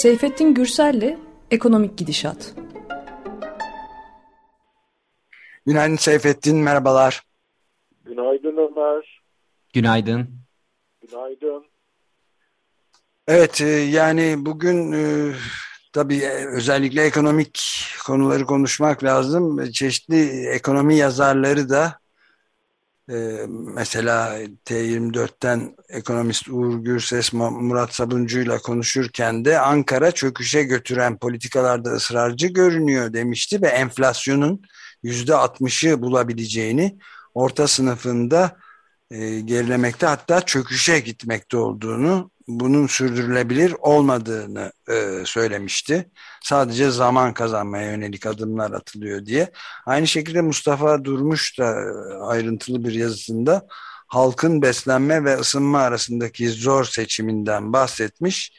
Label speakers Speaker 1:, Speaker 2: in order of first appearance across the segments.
Speaker 1: Seyfettin Gürsel'le Ekonomik Gidişat.
Speaker 2: Günaydın Seyfettin, merhabalar.
Speaker 3: Günaydın Ömer.
Speaker 4: Günaydın.
Speaker 3: Günaydın.
Speaker 2: Evet, e, yani bugün e, tabii e, özellikle ekonomik konuları konuşmak lazım. Çeşitli ekonomi yazarları da ee, mesela T24'ten ekonomist Uğur Gürses Murat Sabuncu ile konuşurken de Ankara çöküşe götüren politikalarda ısrarcı görünüyor demişti ve enflasyonun yüzde 60'ı bulabileceğini orta sınıfında e, gerilemekte hatta çöküşe gitmekte olduğunu bunun sürdürülebilir olmadığını e, söylemişti. Sadece zaman kazanmaya yönelik adımlar atılıyor diye. Aynı şekilde Mustafa Durmuş da e, ayrıntılı bir yazısında halkın beslenme ve ısınma arasındaki zor seçiminden bahsetmiş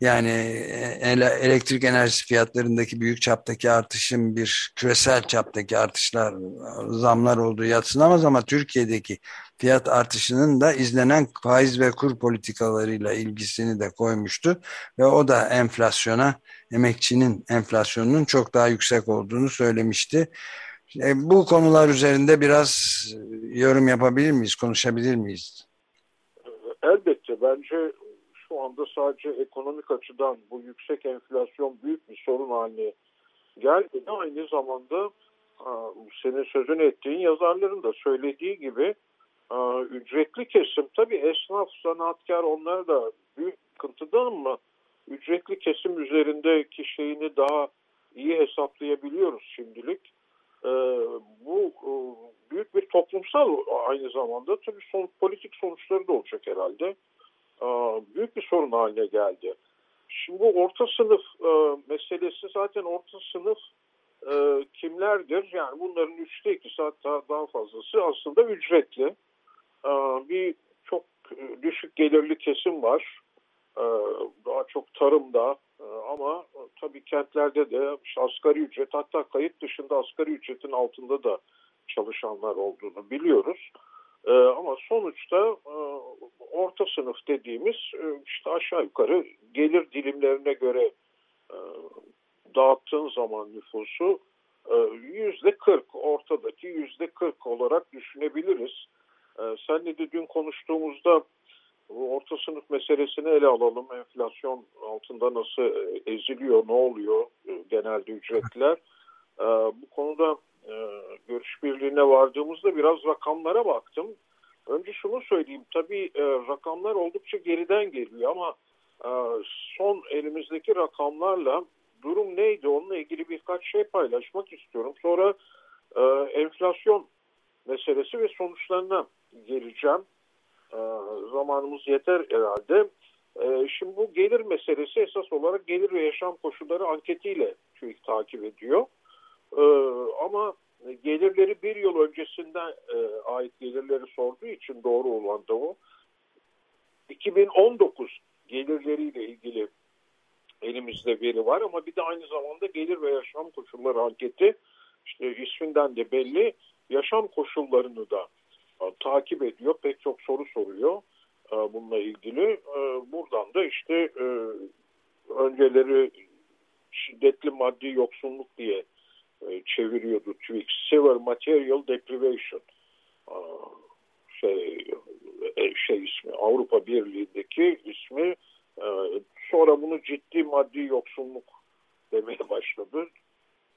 Speaker 2: yani e, elektrik enerjisi fiyatlarındaki büyük çaptaki artışın bir küresel çaptaki artışlar, zamlar olduğu yatsınamaz ama Türkiye'deki fiyat artışının da izlenen faiz ve kur politikalarıyla ilgisini de koymuştu. Ve o da enflasyona, emekçinin enflasyonunun çok daha yüksek olduğunu söylemişti. E, bu konular üzerinde biraz yorum yapabilir miyiz, konuşabilir miyiz?
Speaker 3: Elbette bence anda sadece ekonomik açıdan bu yüksek enflasyon büyük bir sorun haline geldi. Aynı zamanda senin sözünü ettiğin yazarların da söylediği gibi ücretli kesim tabii esnaf, sanatkar onlar da büyük sıkıntıda ama ücretli kesim üzerindeki şeyini daha iyi hesaplayabiliyoruz şimdilik. Bu büyük bir toplumsal aynı zamanda tabii son, politik sonuçları da olacak herhalde büyük bir sorun haline geldi. Şimdi bu orta sınıf e, meselesi zaten orta sınıf e, kimlerdir? Yani bunların üçte ikisi hatta daha fazlası aslında ücretli. E, bir çok düşük gelirli kesim var. Daha çok tarımda ama tabii kentlerde de işte asgari ücret hatta kayıt dışında asgari ücretin altında da çalışanlar olduğunu biliyoruz. E, ama sonuçta e, orta sınıf dediğimiz e, işte aşağı yukarı gelir dilimlerine göre e, dağıttığın zaman nüfusu e, yüzde kırk ortadaki yüzde kırk olarak düşünebiliriz. Senle de dün konuştuğumuzda orta sınıf meselesini ele alalım. Enflasyon altında nasıl eziliyor, ne oluyor genelde ücretler. Bu konuda görüş birliğine vardığımızda biraz rakamlara baktım. Önce şunu söyleyeyim. Tabii e, rakamlar oldukça geriden geliyor ama e, son elimizdeki rakamlarla durum neydi? Onunla ilgili birkaç şey paylaşmak istiyorum. Sonra e, enflasyon meselesi ve sonuçlarına geleceğim. E, zamanımız yeter herhalde. E, şimdi bu gelir meselesi esas olarak gelir ve yaşam koşulları anketiyle TÜİK takip ediyor. E, ama gelirleri bir yıl öncesinden e, ait gelirleri sorduğu için doğru olan da o. 2019 gelirleriyle ilgili elimizde veri var ama bir de aynı zamanda gelir ve yaşam koşulları anketi işte isminden de belli yaşam koşullarını da e, takip ediyor. Pek çok soru soruyor e, bununla ilgili. E, buradan da işte önceleri şiddetli maddi yoksunluk diye çeviriyordu TÜİK. Severe Material Deprivation şey, e, şey ismi Avrupa Birliği'ndeki ismi e, sonra bunu ciddi maddi yoksunluk demeye başladı.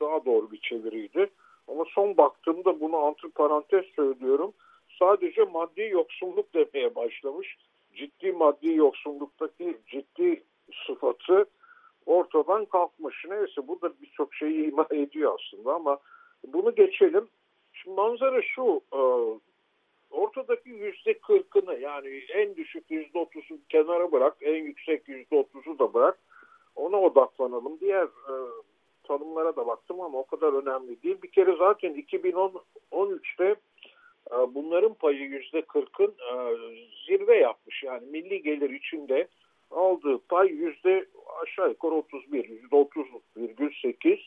Speaker 3: Daha doğru bir çeviriydi. Ama son baktığımda bunu antiparantez söylüyorum. Sadece maddi yoksunluk demeye başlamış. Ciddi maddi yoksunluktaki ciddi sıfatı ortadan kalkmış. Neyse bu da birçok şeyi ima ediyor aslında ama bunu geçelim. Şimdi manzara şu, e, ortadaki yüzde kırkını yani en düşük yüzde otuzu kenara bırak, en yüksek yüzde otuzu da bırak. Ona odaklanalım. Diğer e, tanımlara da baktım ama o kadar önemli değil. Bir kere zaten 2013'te e, bunların payı yüzde kırkın zirve yapmış. Yani milli gelir içinde aldığı pay yüzde aşağı yukarı 31, yüzde 30,8.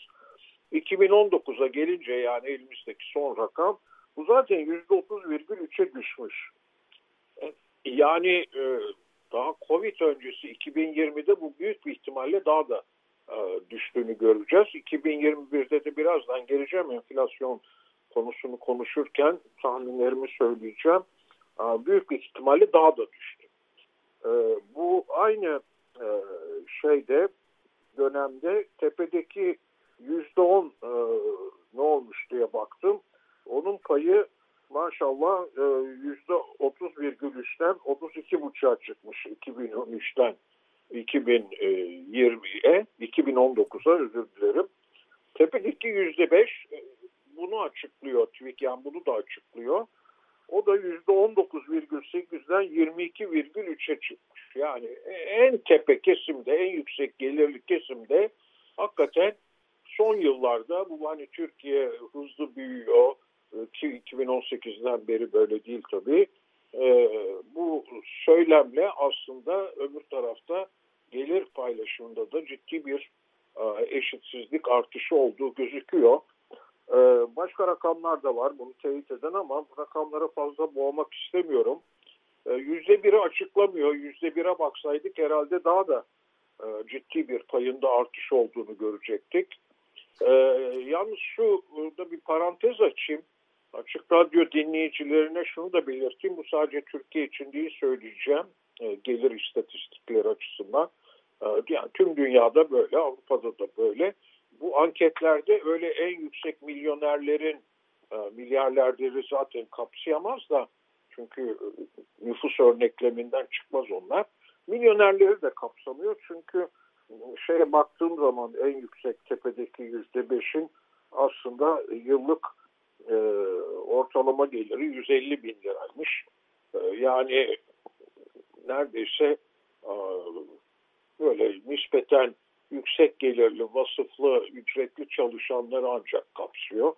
Speaker 3: 2019'a gelince yani elimizdeki son rakam bu zaten yüzde 30,3'e düşmüş. Yani e, daha Covid öncesi 2020'de bu büyük bir ihtimalle daha da e, düştüğünü göreceğiz. 2021'de de birazdan geleceğim enflasyon konusunu konuşurken tahminlerimi söyleyeceğim. E, büyük bir ihtimalle daha da düştü. E, bu aynı e, şeyde dönemde tepedeki yüzde on e, ne olmuş diye baktım. Onun payı maşallah e, yüzde otuz virgül üçten otuz iki buçuğa çıkmış 2013'ten 2020'ye 2019'a özür dilerim. Tepedeki yüzde beş e, bunu açıklıyor TÜİK yani bunu da açıklıyor. O da yüzde on dokuz virgül sekizden yirmi iki virgül üçe çıkmış. Yani en tepe kesimde, en yüksek gelirli kesimde hakikaten son yıllarda bu hani Türkiye hızlı büyüyor ki 2018'den beri böyle değil tabii. E, bu söylemle aslında öbür tarafta gelir paylaşımında da ciddi bir e, eşitsizlik artışı olduğu gözüküyor. E, başka rakamlar da var bunu teyit eden ama bu rakamlara fazla boğmak istemiyorum. Yüzde biri açıklamıyor. Yüzde bire baksaydık herhalde daha da ciddi bir payında artış olduğunu görecektik. Yalnız şu da bir parantez açayım. Açık Radyo dinleyicilerine şunu da belirteyim. Bu sadece Türkiye için değil söyleyeceğim. E, gelir istatistikleri açısından. E, yani tüm dünyada böyle, Avrupa'da da böyle. Bu anketlerde öyle en yüksek milyonerlerin e, milyarderleri zaten kapsayamaz da çünkü e, nüfus örnekleminden çıkmaz onlar. Milyonerleri de kapsamıyor çünkü şeye baktığım zaman en yüksek tepedeki yüzde beşin aslında yıllık e, ortalama geliri 150 bin liraymış. E, yani neredeyse e, böyle nispeten yüksek gelirli, vasıflı, ücretli çalışanları ancak kapsıyor.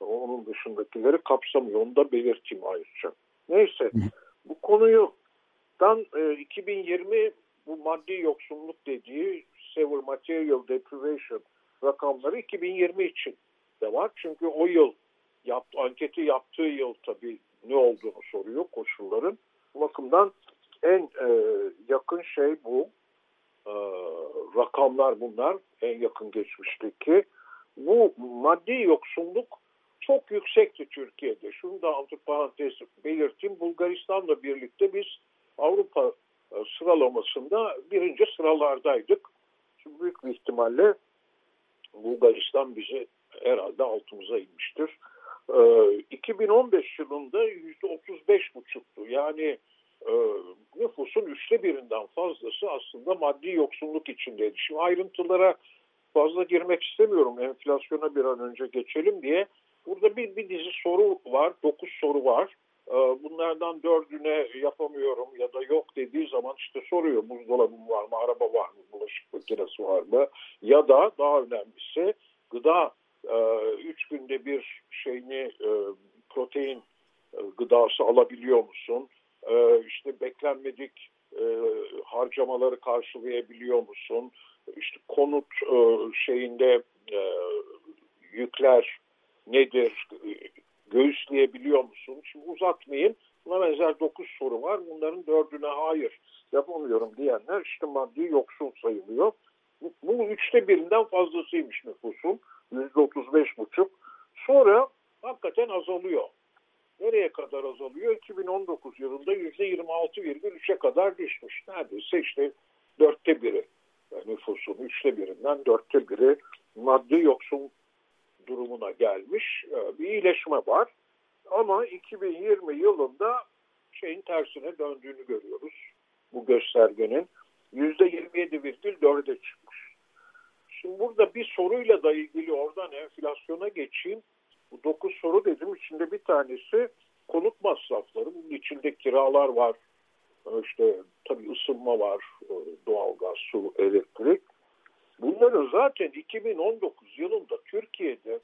Speaker 3: Onun dışındakileri kapsamıyor. Onu da belirteyim ayrıca. Neyse bu konuyu dan e, 2020 bu maddi yoksunluk dediği severe material deprivation rakamları 2020 için de var. Çünkü o yıl yaptı, anketi yaptığı yıl tabii ne olduğunu soruyor koşulların. Bu bakımdan en e, yakın şey bu. E, rakamlar bunlar en yakın geçmişteki. Bu maddi yoksulluk çok yüksekti Türkiye'de. Şunu da antiparantez belirteyim. Bulgaristan'la birlikte biz Avrupa e, sıralamasında birinci sıralardaydık. Şimdi büyük bir ihtimalle Bulgaristan bizi herhalde altımıza inmiştir. 2015 ee, yılında yüzde 35 buçuktu. Yani e, nüfusun üçte birinden fazlası aslında maddi yoksulluk içindeydi. Şimdi ayrıntılara fazla girmek istemiyorum. Enflasyona bir an önce geçelim diye. Burada bir, bir dizi soru var. Dokuz soru var. Ee, bunlardan dördüne yapamıyorum ya da yok dediği zaman işte soruyor buzdolabı var mı, araba var mı, bulaşık makinesi var mı? Ya da daha önemlisi gıda e, üç günde bir şeyini e, protein e, gıdası alabiliyor musun? İşte beklenmedik harcamaları karşılayabiliyor musun? İşte konut şeyinde yükler nedir? Göğüsleyebiliyor musun? Şimdi uzatmayayım. Buna benzer dokuz soru var. Bunların dördüne hayır yapamıyorum diyenler işte maddi yoksul sayılıyor. Bu üçte birinden fazlasıymış nüfusun yüzde otuz beş buçuk. Sonra hakikaten azalıyor. Nereye kadar azalıyor? 2019 yılında yüzde yirmi altı virgül üçe kadar düşmüş. Neredeyse işte dörtte biri nüfusun üçte birinden dörtte biri maddi yoksul durumuna gelmiş. Ee, bir iyileşme var. Ama 2020 yılında şeyin tersine döndüğünü görüyoruz. Bu göstergenin yüzde 27,4'e çıkmış. Şimdi burada bir soruyla da ilgili oradan enflasyona geçeyim. Bu dokuz soru dedim. içinde bir tanesi konut masrafları. Bunun içinde kiralar var. İşte tabii ısınma var. Doğalgaz, su, elektrik. Bunların zaten 2019 yılında Türkiye'de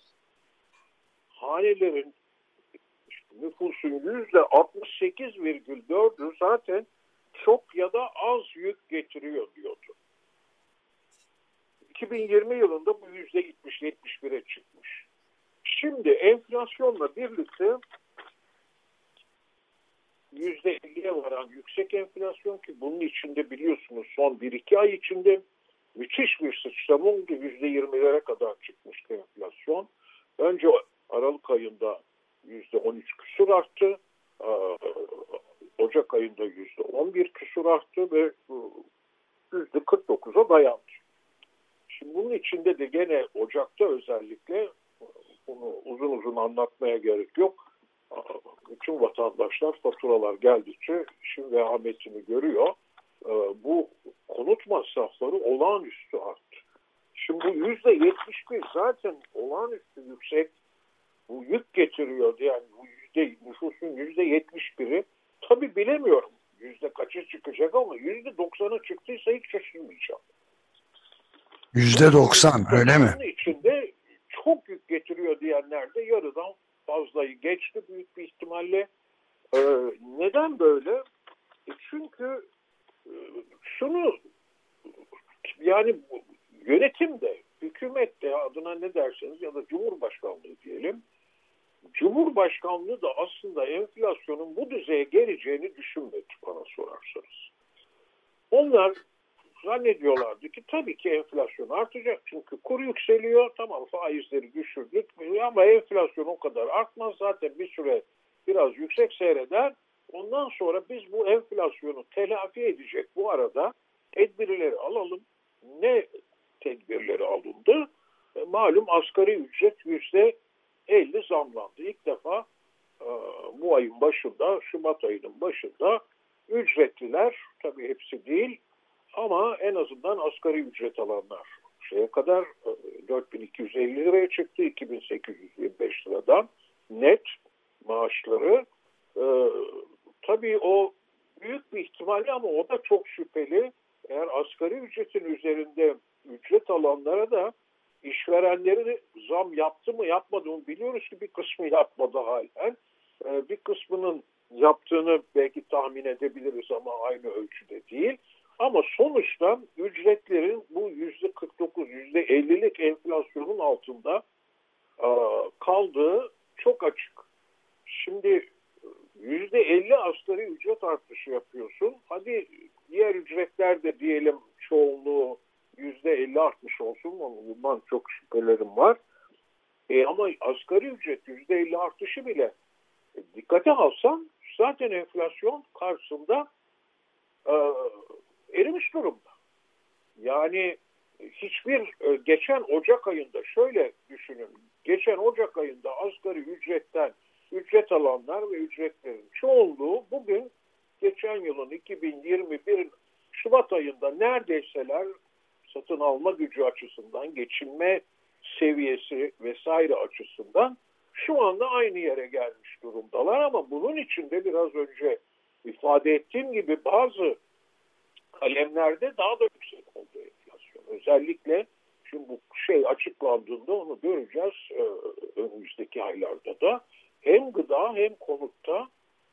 Speaker 3: hanelerin nüfusun yüzde 68,4'ü zaten çok ya da az yük getiriyor diyordu. 2020 yılında bu yüzde 70-71'e çıkmış. Şimdi enflasyonla birlikte %50'ye varan yüksek enflasyon ki bunun içinde biliyorsunuz son 1-2 ay içinde müthiş bir sıçrama oldu. %20'lere kadar çıkmıştı enflasyon. Önce Aralık ayında %13 küsur arttı. Ocak ayında %11 küsur arttı ve %49'a dayandı. Şimdi bunun içinde de gene Ocak'ta özellikle bunu uzun uzun anlatmaya gerek yok. Bütün vatandaşlar faturalar geldikçe şimdi vehametini görüyor. Bu konut masrafları olağanüstü arttı. Şimdi bu yüzde yetmiş bir zaten olağanüstü yüksek bu yük getiriyor. Yani bu yüzde nüfusun yüzde yetmiş biri tabi bilemiyorum yüzde kaçı çıkacak ama yüzde doksanı çıktıysa hiç şaşırmayacağım.
Speaker 2: Yüzde doksan öyle mi?
Speaker 3: içinde çok yük getiriyor diyenler de yarıdan fazlayı geçti büyük bir ihtimalle. Ee, neden böyle? E çünkü e, şunu yani yönetim de, hükümet de adına ne derseniz ya da Cumhurbaşkanlığı diyelim. Cumhurbaşkanlığı da aslında enflasyonun bu düzeye geleceğini düşünmedi bana sorarsanız. Onlar zannediyorlardı ki tabii ki enflasyon artacak çünkü kur yükseliyor tamam faizleri düşürdük ama enflasyon o kadar artmaz zaten bir süre biraz yüksek seyreder ondan sonra biz bu enflasyonu telafi edecek bu arada tedbirleri alalım. Ne tedbirleri alındı? E, malum asgari ücret yüzde 50 zamlandı. İlk defa e, bu ayın başında Şubat ayının başında ücretliler tabii hepsi değil ama en azından asgari ücret alanlar şeye kadar 4250 e, liraya çıktı. 2825 liradan net maaşları. Ee, tabii o büyük bir ihtimalle ama o da çok şüpheli. Eğer asgari ücretin üzerinde ücret alanlara da işverenleri zam yaptı mı yapmadı mı biliyoruz ki bir kısmı yapmadı halen. Ee, bir kısmının yaptığını belki tahmin edebiliriz ama aynı ölçüde değil. Ama sonuçta ücretlerin bu yüzde 49, yüzde 50'lik enflasyonun altında kaldığı çok açık. Şimdi yüzde 50 asgari ücret artışı yapıyorsun. Hadi diğer ücretler de diyelim çoğunluğu yüzde 50 artmış olsun. Bundan çok şüphelerim var. E ama asgari ücret yüzde 50 artışı bile e, dikkate alsan zaten enflasyon karşısında e, erimiş durumda. Yani hiçbir e, geçen Ocak ayında şöyle düşünün. Geçen Ocak ayında asgari ücretten ücret alanlar ve ücretlerin çoğunluğu bugün geçen yılın 2021 Şubat ayında neredeyseler satın alma gücü açısından, geçinme seviyesi vesaire açısından şu anda aynı yere gelmiş durumdalar ama bunun içinde biraz önce ifade ettiğim gibi bazı kalemlerde daha da yüksek oldu enflasyon. Özellikle şimdi bu şey açıklandığında onu göreceğiz e, önümüzdeki aylarda da hem gıda hem konutta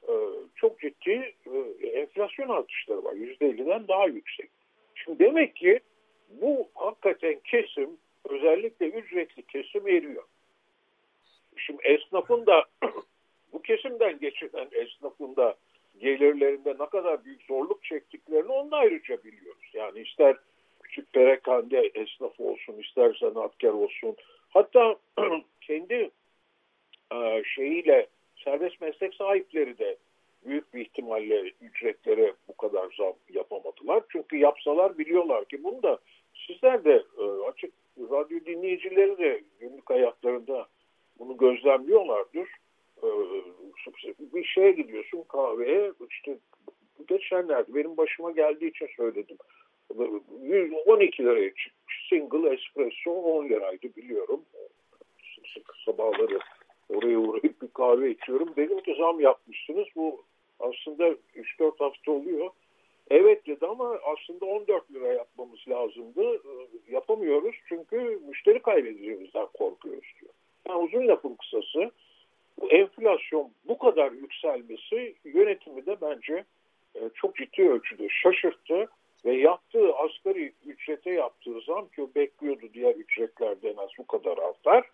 Speaker 3: e, çok ciddi e, enflasyon artışları var. %50'den daha yüksek. Şimdi demek ki bu hakikaten kesim özellikle ücretli kesim eriyor. Şimdi esnafın da bu kesimden geçiren esnafın da gelirlerinde ne kadar büyük zorluk çektiklerini onu ayrıca biliyoruz. Yani ister küçük perakende esnafı olsun, ister sanatkar olsun. Hatta kendi e, şeyiyle serbest meslek sahipleri de büyük bir ihtimalle ücretlere bu kadar zam yapamadılar. Çünkü yapsalar biliyorlar ki bunu da sizler de e, açık radyo dinleyicileri de günlük hayatlarında bunu gözlemliyorlardır. E, bir şeye gidiyorsun kahveye işte geçenlerde benim başıma geldiği için söyledim. 112 liraya çıkmış. Single espresso 10 liraydı biliyorum. Sabahları oraya uğrayıp bir kahve içiyorum. Dedim ki zam yapmışsınız. Bu aslında 3-4 hafta oluyor. Evet dedi ama aslında 14 lira yapmamız lazımdı. Yapamıyoruz çünkü müşteri kaybedeceğimizden korkuyoruz diyor. Yani uzun lafın kısası bu enflasyon bu kadar yükselmesi yönetimi de bence e, çok ciddi ölçüde şaşırttı ve yaptığı asgari ücrete yaptığı zam ki bekliyordu diğer ücretlerden az bu kadar artar.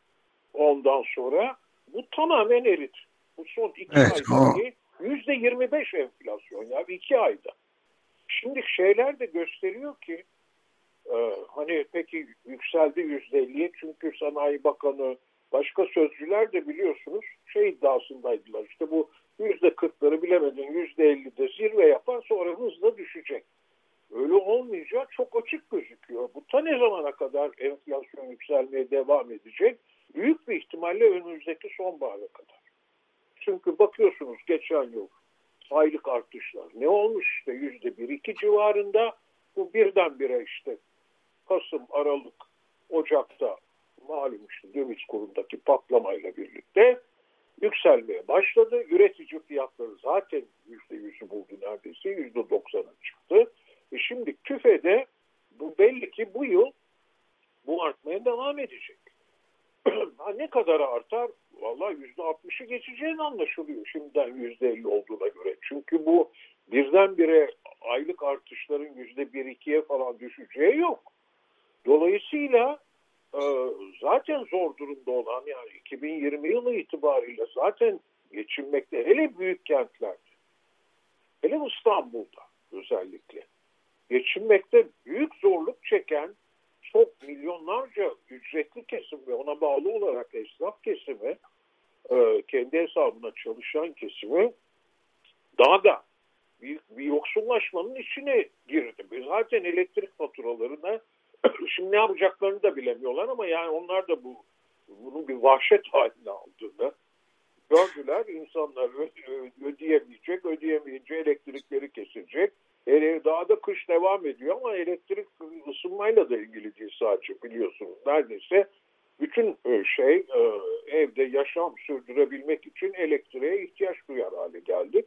Speaker 3: Ondan sonra bu tamamen erit. Bu son iki
Speaker 2: evet,
Speaker 3: aydaki Yüzde 25 enflasyon ya iki ayda. Şimdi şeyler de gösteriyor ki e, hani peki yükseldi yüzde 50'ye çünkü Sanayi Bakanı başka sözcüler de biliyorsunuz şey iddiasındaydılar. İşte bu yüzde kırkları bilemedin yüzde ellide zirve yapar sonra hızla düşecek. Öyle olmayacak çok açık gözüküyor. Bu ta ne zamana kadar enflasyon yükselmeye devam edecek? Büyük bir ihtimalle önümüzdeki sonbahara kadar. Çünkü bakıyorsunuz geçen yıl aylık artışlar ne olmuş işte yüzde bir iki civarında bu birdenbire işte Kasım, Aralık, Ocak'ta malum işte döviz kurundaki patlamayla birlikte yükselmeye başladı. Üretici fiyatları zaten yüzde yüzü buldu neredeyse yüzde doksana çıktı. E şimdi TÜFE'de bu belli ki bu yıl bu artmaya devam edecek. Ne kadar artar? Valla yüzde altmışı geçeceğin anlaşılıyor şimdiden yüzde elli olduğuna göre. Çünkü bu birdenbire aylık artışların yüzde bir ikiye falan düşeceği yok. Dolayısıyla e, zaten zor durumda olan yani 2020 yılı itibariyle zaten geçinmekte hele büyük kentlerde hele İstanbul'da özellikle geçinmekte büyük zorluk çeken çok milyonlarca ücretli kesim ve ona bağlı olarak esnaf kesimi e, kendi hesabına çalışan kesimi daha da büyük bir yoksullaşmanın içine girdi. Zaten elektrik faturalarına şimdi ne yapacaklarını da bilemiyorlar ama yani onlar da bu bunun bir vahşet haline aldığını gördüler. İnsanlar ödeyemeyecek, ödeyemeyince elektrikleri kesilecek. Hele daha da kış devam ediyor ama elektrik ısınmayla da ilgili değil sadece biliyorsunuz. Neredeyse bütün e, şey e, evde yaşam sürdürebilmek için elektriğe ihtiyaç duyar hale geldik.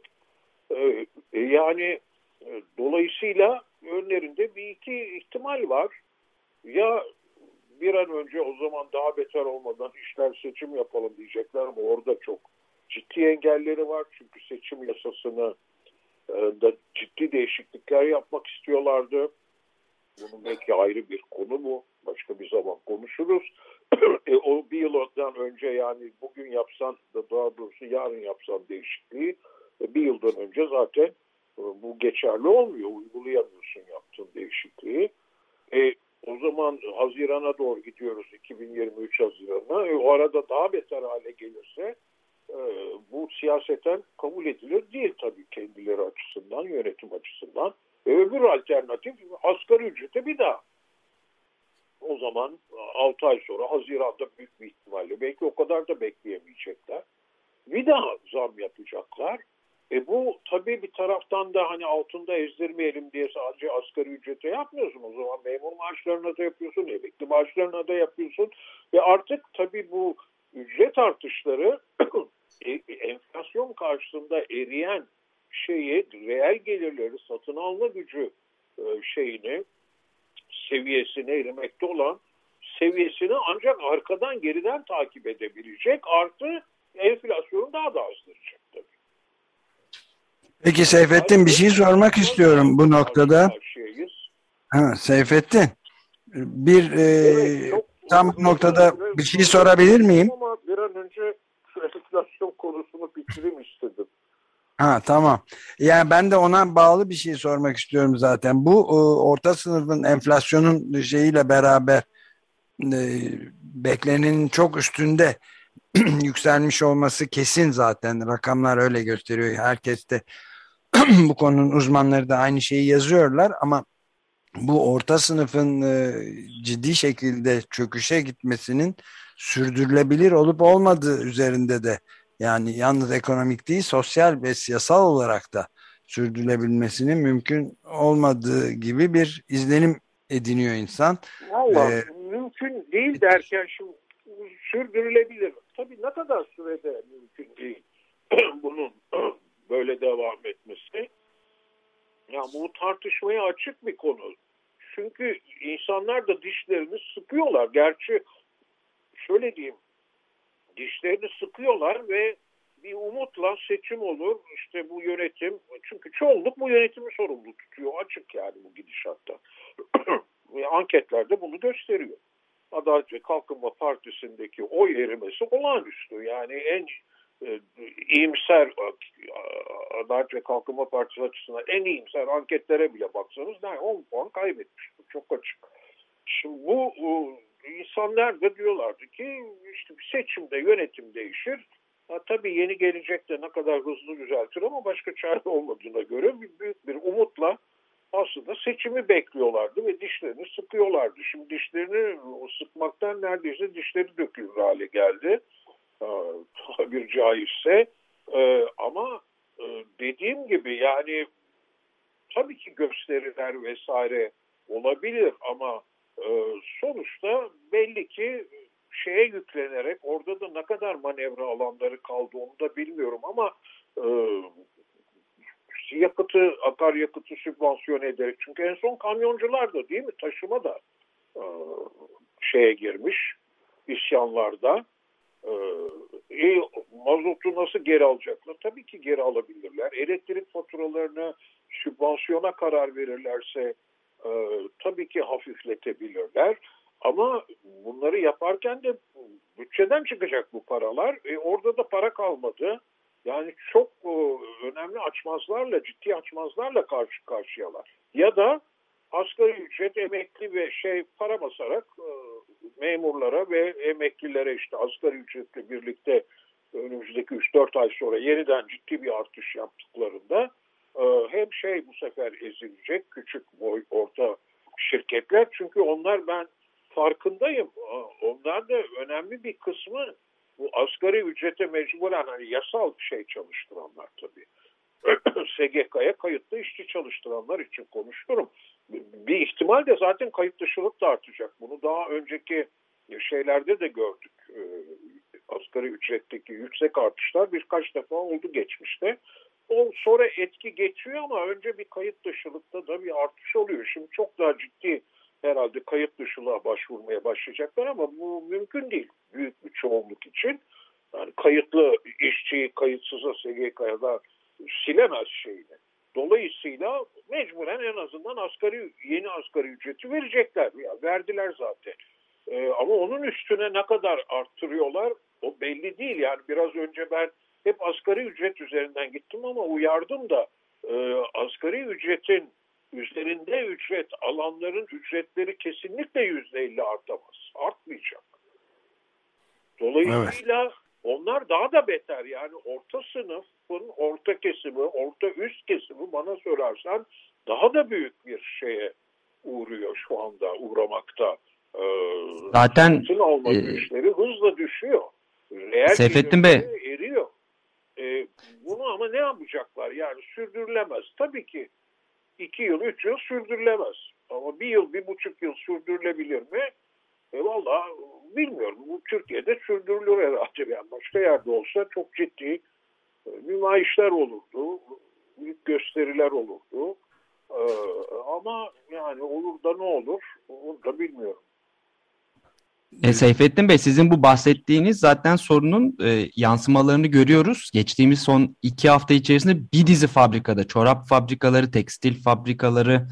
Speaker 3: E, yani dolayısıyla önlerinde bir iki ihtimal var. Ya bir an önce o zaman daha beter olmadan işler seçim yapalım diyecekler ama orada çok ciddi engelleri var. Çünkü seçim yasasını da ciddi değişiklikler yapmak istiyorlardı. Bunun belki ayrı bir konu bu. Başka bir zaman konuşuruz. e, o bir yıldan önce yani bugün yapsan da daha doğrusu yarın yapsan değişikliği e, bir yıldan önce zaten e, bu geçerli olmuyor. Uygulayamıyorsun yaptığın değişikliği. E, o zaman Haziran'a doğru gidiyoruz 2023 Haziran'a. E, o arada daha beter hale gelirse bu siyaseten kabul edilir değil tabii kendileri açısından, yönetim açısından. E, öbür alternatif asgari ücrete bir daha. O zaman 6 ay sonra Haziran'da büyük bir ihtimalle belki o kadar da bekleyemeyecekler. Bir daha zam yapacaklar. E bu tabii bir taraftan da hani altında ezdirmeyelim diye sadece asgari ücrete yapmıyorsun. O zaman memur maaşlarına da yapıyorsun, emekli maaşlarına da yapıyorsun. Ve artık tabii bu ücret artışları e, enflasyon karşısında eriyen şeyi, reel gelirleri, satın alma gücü e, şeyini, seviyesine erimekte olan seviyesini ancak arkadan geriden takip edebilecek artı enflasyonu daha da azdıracak tabii.
Speaker 2: Peki Seyfettin bir şey sormak istiyorum bu noktada. Ha, Seyfettin bir e, evet, tam bu noktada bir şey sorabilir miyim?
Speaker 3: Ama bir an önce şu enflasyon bitireyim istedim.
Speaker 2: Ha tamam. Yani ben de ona bağlı bir şey sormak istiyorum zaten. Bu e, orta sınıfın enflasyonun şeyiyle beraber e, beklenenin çok üstünde yükselmiş olması kesin zaten. Rakamlar öyle gösteriyor. Herkes de bu konunun uzmanları da aynı şeyi yazıyorlar ama bu orta sınıfın e, ciddi şekilde çöküşe gitmesinin sürdürülebilir olup olmadığı üzerinde de yani yalnız ekonomik değil sosyal ve siyasal olarak da sürdürülebilmesinin mümkün olmadığı gibi bir izlenim ediniyor insan.
Speaker 3: Valla ee, mümkün değil derken şu sürdürülebilir. Tabii ne kadar sürede mümkün değil bunun böyle devam etmesi. Ya bu tartışmaya açık bir konu. Çünkü insanlar da dişlerini sıkıyorlar. Gerçi şöyle diyeyim dişlerini sıkıyorlar ve bir umutla seçim olur. İşte bu yönetim çünkü çoğunluk bu yönetimi sorumlu tutuyor. Açık yani bu gidişatta. anketlerde bunu gösteriyor. Adalet ve Kalkınma Partisi'ndeki oy erimesi olağanüstü. Yani en e, iyimser Adalet ve Kalkınma Partisi açısından en iyimser anketlere bile baksanız ne 10 puan kaybetmiş. Çok açık. Şimdi bu insanlar da diyorlardı ki işte seçimde yönetim değişir. Ha, tabii yeni gelecek de ne kadar hızlı düzeltir ama başka çare olmadığına göre bir, büyük bir umutla aslında seçimi bekliyorlardı ve dişlerini sıkıyorlardı. Şimdi dişlerini sıkmaktan neredeyse dişleri dökülür hale geldi. Tabir caizse. Ee, ama e, dediğim gibi yani tabii ki gösteriler vesaire olabilir ama sonuçta belli ki şeye yüklenerek orada da ne kadar manevra alanları kaldı onu da bilmiyorum ama e, yakıtı, akaryakıtı sübvansiyon ederek. Çünkü en son kamyoncular da değil mi taşıma da e, şeye girmiş isyanlarda. E, e, mazotu nasıl geri alacaklar? Tabii ki geri alabilirler. Elektrik faturalarını sübvansiyona karar verirlerse e, tabii ki hafifletebilirler. Ama bunları yaparken de bütçeden çıkacak bu paralar. E, orada da para kalmadı. Yani çok e, önemli açmazlarla, ciddi açmazlarla karşı karşıyalar. Ya da asgari ücret emekli ve şey para basarak e, memurlara ve emeklilere işte asgari ücretle birlikte önümüzdeki 3-4 ay sonra yeniden ciddi bir artış yaptıklarında hem şey bu sefer ezilecek küçük boy orta şirketler çünkü onlar ben farkındayım. Onlar da önemli bir kısmı bu asgari ücrete mecburen hani yasal şey çalıştıranlar tabii. SGK'ya kayıtlı işçi çalıştıranlar için konuşuyorum. Bir ihtimal de zaten kayıt dışılık da artacak. Bunu daha önceki şeylerde de gördük. Ee, asgari ücretteki yüksek artışlar birkaç defa oldu geçmişte. O sonra etki geçiyor ama önce bir kayıt dışılıkta da bir artış oluyor. Şimdi çok daha ciddi herhalde kayıt dışılığa başvurmaya başlayacaklar ama bu mümkün değil büyük bir çoğunluk için. Yani kayıtlı işçiyi kayıtsıza SGK'ya da silemez şeyini. Dolayısıyla mecburen en azından asgari yeni asgari ücreti verecekler. Ya, verdiler zaten. Ee, ama onun üstüne ne kadar arttırıyorlar o belli değil. Yani biraz önce ben hep asgari ücret üzerinden gittim ama uyardım da e, asgari ücretin üzerinde ücret alanların ücretleri kesinlikle yüzde elli artamaz. Artmayacak. Dolayısıyla evet. onlar daha da beter. Yani orta sınıfın orta kesimi, orta üst kesimi bana sorarsan daha da büyük bir şeye uğruyor şu anda uğramakta.
Speaker 4: Ee, Zaten
Speaker 3: alma e, güçleri hızla düşüyor.
Speaker 4: Reel Seyfettin Bey
Speaker 3: eriyor. Ee, bunu ama ne yapacaklar? Yani sürdürülemez. Tabii ki iki yıl, üç yıl sürdürülemez. Ama bir yıl, bir buçuk yıl sürdürülebilir mi? E valla bilmiyorum. Bu Türkiye'de sürdürülür herhalde. Yani başka yerde olsa çok ciddi e, nümayişler olurdu. Büyük gösteriler olurdu. Ee, ama yani olur da ne olur onu da bilmiyorum.
Speaker 4: E, Seyfettin Bey sizin bu bahsettiğiniz zaten sorunun e, yansımalarını görüyoruz. Geçtiğimiz son iki hafta içerisinde bir dizi fabrikada, çorap fabrikaları, tekstil fabrikaları,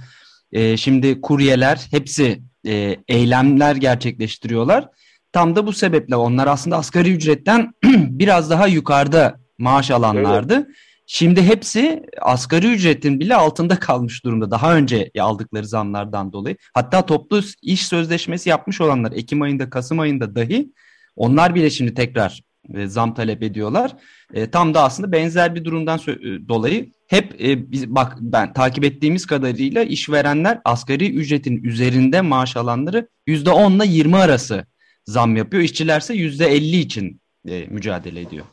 Speaker 4: e, şimdi kuryeler hepsi e, eylemler gerçekleştiriyorlar. Tam da bu sebeple onlar aslında asgari ücretten biraz daha yukarıda maaş alanlardı. Evet. Şimdi hepsi asgari ücretin bile altında kalmış durumda. Daha önce aldıkları zamlardan dolayı. Hatta toplu iş sözleşmesi yapmış olanlar Ekim ayında, Kasım ayında dahi onlar bile şimdi tekrar e, zam talep ediyorlar. E, tam da aslında benzer bir durumdan e, dolayı hep biz bak ben takip ettiğimiz kadarıyla işverenler asgari ücretin üzerinde maaş alanları %10 ile 20 arası zam yapıyor. İşçilerse %50 için mücadele ediyor.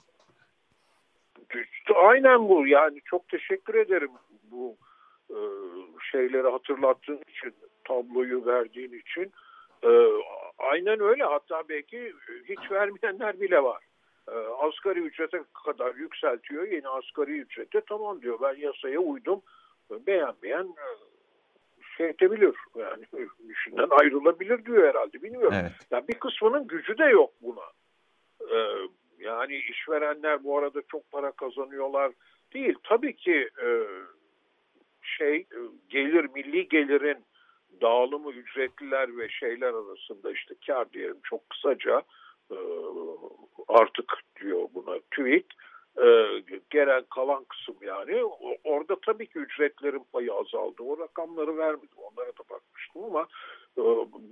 Speaker 3: Aynen bu. Yani çok teşekkür ederim bu e, şeyleri hatırlattığın için, tabloyu verdiğin için. E, aynen öyle. Hatta belki hiç vermeyenler bile var. E, asgari ücrete kadar yükseltiyor. Yeni asgari ücrete tamam diyor. Ben yasaya uydum. Beğenmeyen e, şey edebilir. Yani işinden ayrılabilir diyor herhalde. Bilmiyorum. Evet. Yani bir kısmının gücü de yok buna. E, yani işverenler bu arada çok para kazanıyorlar değil. Tabii ki e, şey e, gelir milli gelirin dağılımı ücretliler ve şeyler arasında işte kar diyelim çok kısaca e, artık diyor buna TÜİK gelen kalan kısım yani orada tabii ki ücretlerin payı azaldı. O rakamları vermedim onlara da bakmıştım ama e,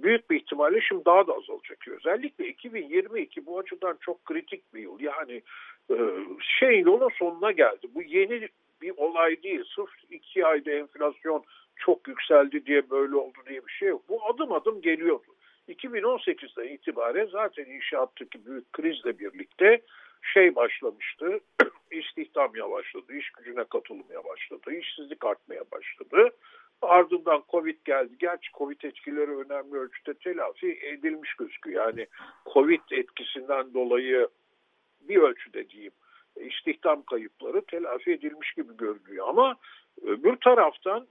Speaker 3: büyük bir ihtimalle şimdi daha da azalacak. Özellikle 2022 bu açıdan çok kritik bir yıl. Yani e, şey yolun sonuna geldi. Bu yeni bir olay değil. Sırf iki ayda enflasyon çok yükseldi diye böyle oldu diye bir şey yok. Bu adım adım geliyordu. 2018'den itibaren zaten inşaattaki büyük krizle birlikte şey başlamıştı. istihdam yavaşladı, iş gücüne katılım yavaşladı, işsizlik artmaya başladı. Ardından Covid geldi. Gerçi Covid etkileri önemli ölçüde telafi edilmiş gözüküyor. Yani Covid etkisinden dolayı bir ölçüde diyeyim istihdam kayıpları telafi edilmiş gibi görünüyor. Ama öbür taraftan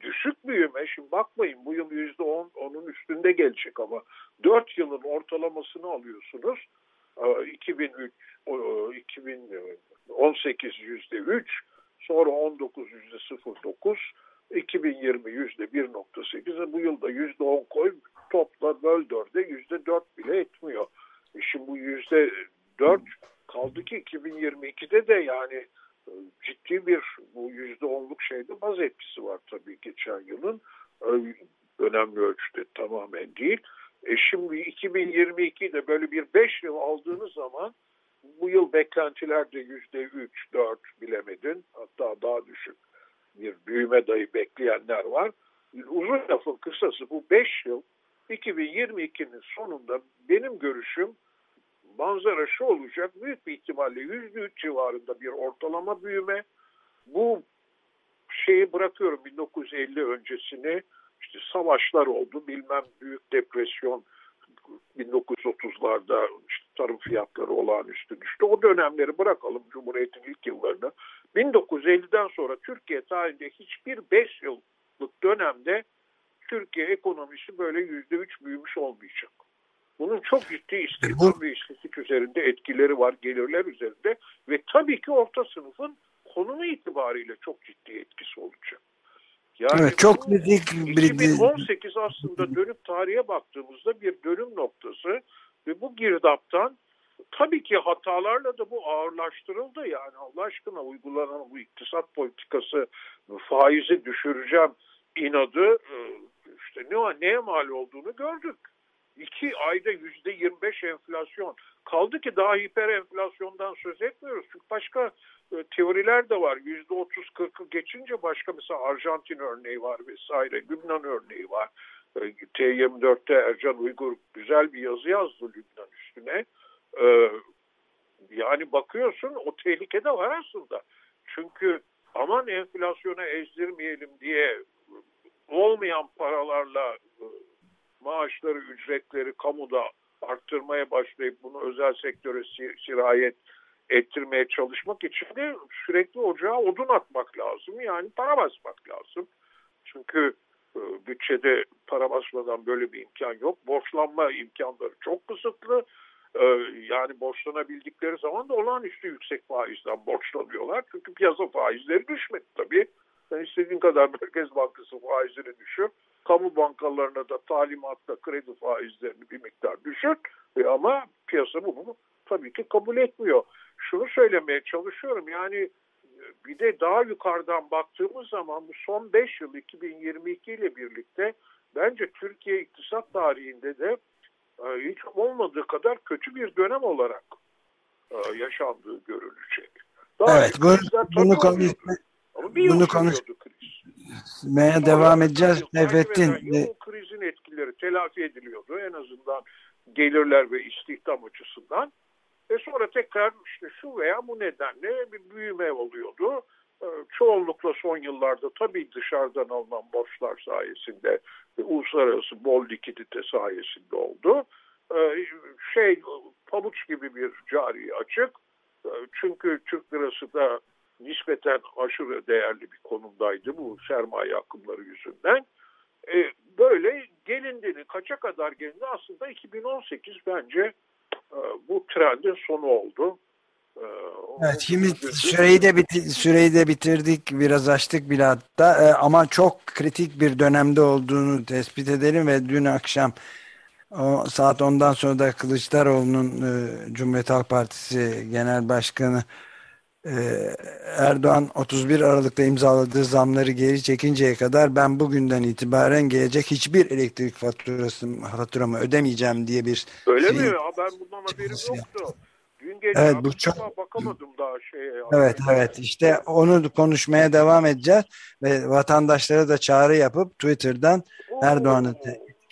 Speaker 3: düşük büyüme, şimdi bakmayın bu yıl yüzde on, onun üstünde gelecek ama 4 yılın ortalamasını alıyorsunuz. 2003, 2018 yüzde 3, sonra 19 yüzde 0.9, 2020 yüzde 1.8, bu yılda yüzde 10 koy, topla böl 4'e yüzde 4 bile etmiyor. E şimdi bu yüzde 4 kaldı ki 2022'de de yani e, ciddi bir bu yüzde onluk şeyde baz etkisi var tabii geçen yılın. Önemli ölçüde tamamen değil. E şimdi 2022'de böyle bir 5 yıl aldığınız zaman bu yıl beklentiler de yüzde 3, 4 bilemedin. Hatta daha düşük bir büyüme dayı bekleyenler var. Uzun lafın kısası bu 5 yıl 2022'nin sonunda benim görüşüm manzara şu olacak. Büyük bir ihtimalle yüzde üç civarında bir ortalama büyüme. Bu şeyi bırakıyorum 1950 öncesini işte savaşlar oldu bilmem büyük depresyon 1930'larda işte tarım fiyatları olağanüstü düştü. O dönemleri bırakalım Cumhuriyet'in ilk yıllarını. 1950'den sonra Türkiye tarihinde hiçbir 5 yıllık dönemde Türkiye ekonomisi böyle %3 büyümüş olmayacak. Bunun çok ciddi istihdam ve işsizlik üzerinde etkileri var, gelirler üzerinde ve tabii ki orta sınıfın konumu itibariyle çok ciddi etkisi olacak.
Speaker 2: Yani evet, çok
Speaker 3: bir 2018 aslında dönüp tarihe baktığımızda bir dönüm noktası ve bu girdaptan tabii ki hatalarla da bu ağırlaştırıldı. Yani Allah aşkına uygulanan bu iktisat politikası faizi düşüreceğim inadı e, işte ne neye mal olduğunu gördük. İki ayda yüzde 25 enflasyon. Kaldı ki daha hiper enflasyondan söz etmiyoruz. Çünkü başka e, teoriler de var. Yüzde 30-40'ı geçince başka mesela Arjantin örneği var vesaire. Lübnan örneği var. E, T24'te Ercan Uygur güzel bir yazı yazdı Lübnan üstüne. E, yani bakıyorsun o tehlike de var aslında. Çünkü aman enflasyona ezdirmeyelim diye olmayan paralarla maaşları, ücretleri kamuda arttırmaya başlayıp bunu özel sektöre sirayet ettirmeye çalışmak için de sürekli ocağa odun atmak lazım. Yani para basmak lazım. Çünkü e, bütçede para basmadan böyle bir imkan yok. Borçlanma imkanları çok kısıtlı. E, yani borçlanabildikleri zaman da olağanüstü yüksek faizden borçlanıyorlar. Çünkü piyasa faizleri düşmedi tabii. Sen istediğin kadar Merkez Bankası faizini düşür kamu bankalarına da talimatla kredi faizlerini bir miktar düşür e ama piyasa bunu tabii ki kabul etmiyor. Şunu söylemeye çalışıyorum yani e, bir de daha yukarıdan baktığımız zaman bu son 5 yıl 2022 ile birlikte bence Türkiye iktisat tarihinde de hiç olmadığı kadar kötü bir dönem olarak e, yaşandığı görülecek.
Speaker 2: Daha evet, bu, bunu, konuş, bunu konuş, konuşmaya devam edeceğiz. Nefettin.
Speaker 3: Yoğun krizin etkileri telafi ediliyordu en azından gelirler ve istihdam açısından. Ve sonra tekrar işte şu veya bu nedenle bir büyüme oluyordu. Ee, çoğunlukla son yıllarda tabii dışarıdan alınan borçlar sayesinde uluslararası bol likidite sayesinde oldu. Ee, şey pabuç gibi bir cari açık. Ee, çünkü Türk lirası da nispeten aşırı değerli bir konumdaydı bu sermaye akımları yüzünden. E, böyle gelindiğini kaça kadar gelindi aslında 2018 bence e, bu trendin sonu oldu.
Speaker 2: E, evet, şimdi süreyi de, bitir, süreyi de bitirdik, biraz açtık bile hatta e, ama çok kritik bir dönemde olduğunu tespit edelim ve dün akşam o saat 10'dan sonra da Kılıçdaroğlu'nun e, Cumhuriyet Halk Partisi Genel Başkanı Ee, Erdoğan 31 Aralık'ta imzaladığı zamları geri çekinceye kadar ben bugünden itibaren gelecek hiçbir elektrik faturası faturamı ödemeyeceğim diye bir
Speaker 3: Öyle
Speaker 2: şey-
Speaker 3: mi? Ya ben bundan haberim yoktu. Gece
Speaker 2: Evet, bu çok-
Speaker 3: bakamadım daha şeye.
Speaker 2: Evet evet işte onu konuşmaya devam edeceğiz ve vatandaşlara da çağrı yapıp Twitter'dan. Erdoğan'ı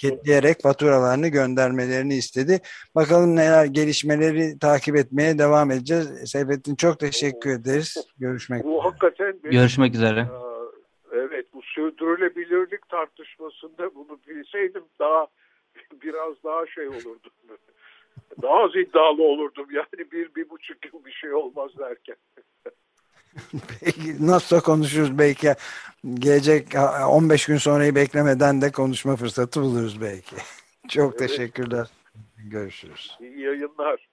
Speaker 2: etiketleyerek faturalarını göndermelerini istedi. Bakalım neler gelişmeleri takip etmeye devam edeceğiz. Seyfettin çok teşekkür ederiz. Görüşmek üzere.
Speaker 3: Bu hakikaten benim,
Speaker 4: Görüşmek üzere.
Speaker 3: Aa, evet bu sürdürülebilirlik tartışmasında bunu bilseydim daha biraz daha şey olurdum. Daha az iddialı olurdum yani bir, bir buçuk yıl bir şey olmaz derken.
Speaker 2: Peki, nasıl konuşuruz belki gelecek 15 gün sonrayı beklemeden de konuşma fırsatı buluruz belki. Çok
Speaker 3: Evet.
Speaker 2: teşekkürler. Görüşürüz.
Speaker 3: İyi yayınlar.